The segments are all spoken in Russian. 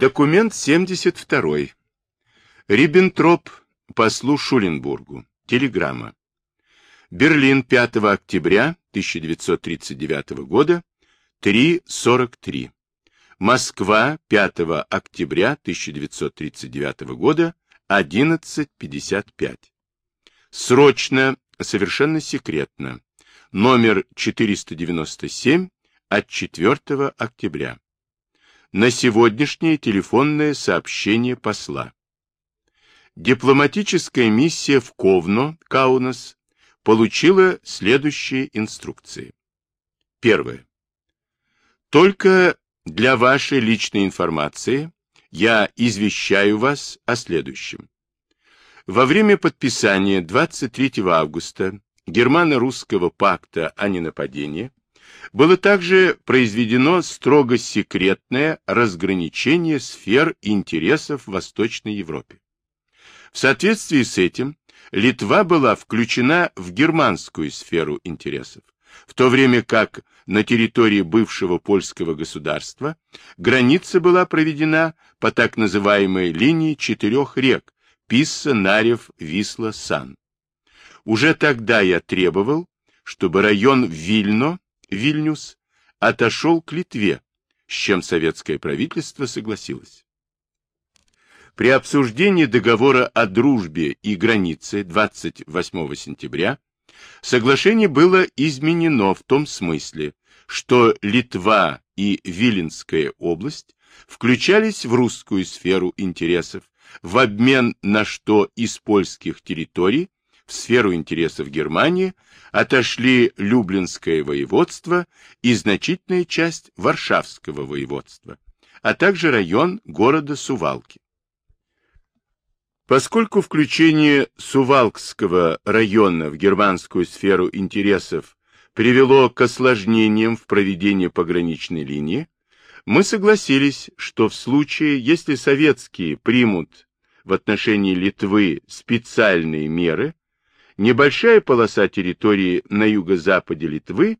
Документ 72. Риббентроп послу Шуленбургу. Телеграмма. Берлин, 5 октября 1939 года, 3.43. Москва, 5 октября 1939 года, 11.55. Срочно, совершенно секретно. Номер 497 от 4 октября на сегодняшнее телефонное сообщение посла. Дипломатическая миссия в Ковно, Каунас, получила следующие инструкции. Первое. Только для вашей личной информации я извещаю вас о следующем. Во время подписания 23 августа Германо-Русского пакта о ненападении было также произведено строго секретное разграничение сфер интересов в Восточной Европе. В соответствии с этим Литва была включена в германскую сферу интересов, в то время как на территории бывшего польского государства граница была проведена по так называемой линии четырех рек Писса, Нарев, Висла, Сан. Уже тогда я требовал, чтобы район Вильно Вильнюс отошел к Литве, с чем советское правительство согласилось. При обсуждении договора о дружбе и границе 28 сентября соглашение было изменено в том смысле, что Литва и Виленская область включались в русскую сферу интересов, в обмен на что из польских территорий в сферу интересов Германии отошли Люблинское воеводство и значительная часть Варшавского воеводства, а также район города Сувалки. Поскольку включение Сувалкского района в германскую сферу интересов привело к осложнениям в проведении пограничной линии, мы согласились, что в случае, если советские примут в отношении Литвы специальные меры, Небольшая полоса территории на юго-западе Литвы,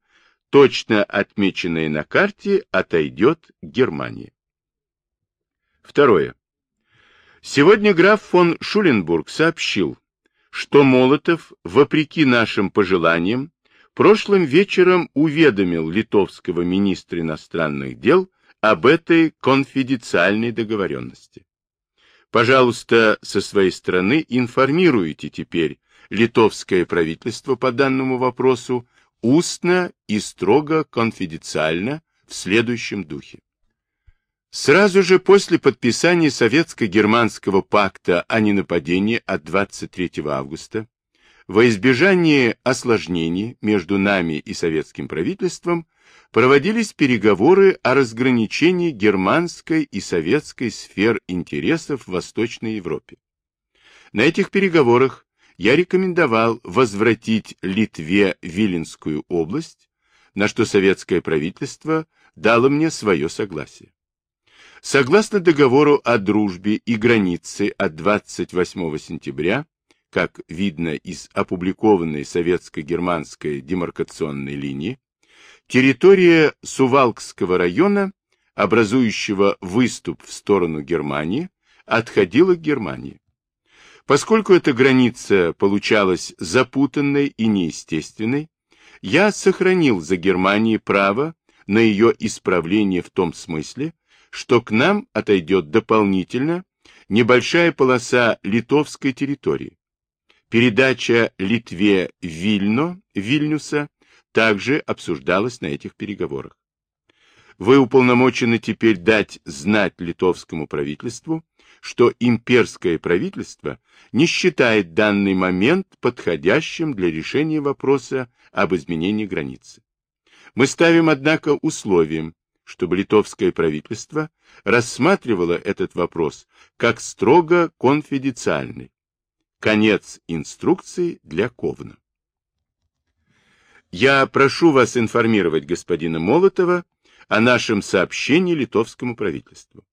точно отмеченная на карте, отойдет Германии. Второе. Сегодня граф фон Шуленбург сообщил, что Молотов, вопреки нашим пожеланиям, прошлым вечером уведомил литовского министра иностранных дел об этой конфиденциальной договоренности. Пожалуйста, со своей стороны информируйте теперь литовское правительство по данному вопросу устно и строго конфиденциально в следующем духе. Сразу же после подписания Советско-Германского пакта о ненападении от 23 августа, во избежание осложнений между нами и советским правительством, проводились переговоры о разграничении германской и советской сфер интересов в Восточной Европе. На этих переговорах я рекомендовал возвратить Литве Виленскую область, на что советское правительство дало мне свое согласие. Согласно договору о дружбе и границе от 28 сентября, как видно из опубликованной советско-германской демаркационной линии, территория Сувалкского района, образующего выступ в сторону Германии, отходила к Германии. Поскольку эта граница получалась запутанной и неестественной, я сохранил за Германией право на ее исправление в том смысле, что к нам отойдет дополнительно небольшая полоса литовской территории. Передача Литве Вильно, Вильнюса также обсуждалась на этих переговорах. Вы уполномочены теперь дать знать литовскому правительству, что имперское правительство не считает данный момент подходящим для решения вопроса об изменении границы. Мы ставим, однако, условием, чтобы литовское правительство рассматривало этот вопрос как строго конфиденциальный. Конец инструкции для Ковна. Я прошу вас информировать господина Молотова о нашем сообщении литовскому правительству.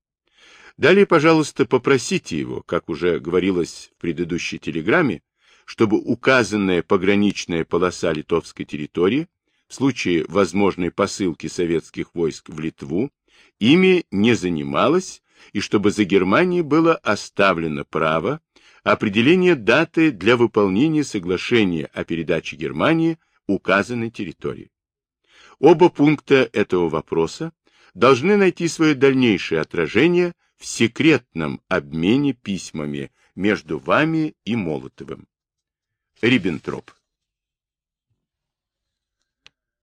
Далее, пожалуйста, попросите его, как уже говорилось в предыдущей телеграмме, чтобы указанная пограничная полоса литовской территории в случае возможной посылки советских войск в Литву ими не занималась и чтобы за Германией было оставлено право определения даты для выполнения соглашения о передаче Германии указанной территории. Оба пункта этого вопроса должны найти свое дальнейшее отражение в секретном обмене письмами между вами и Молотовым. Риббентроп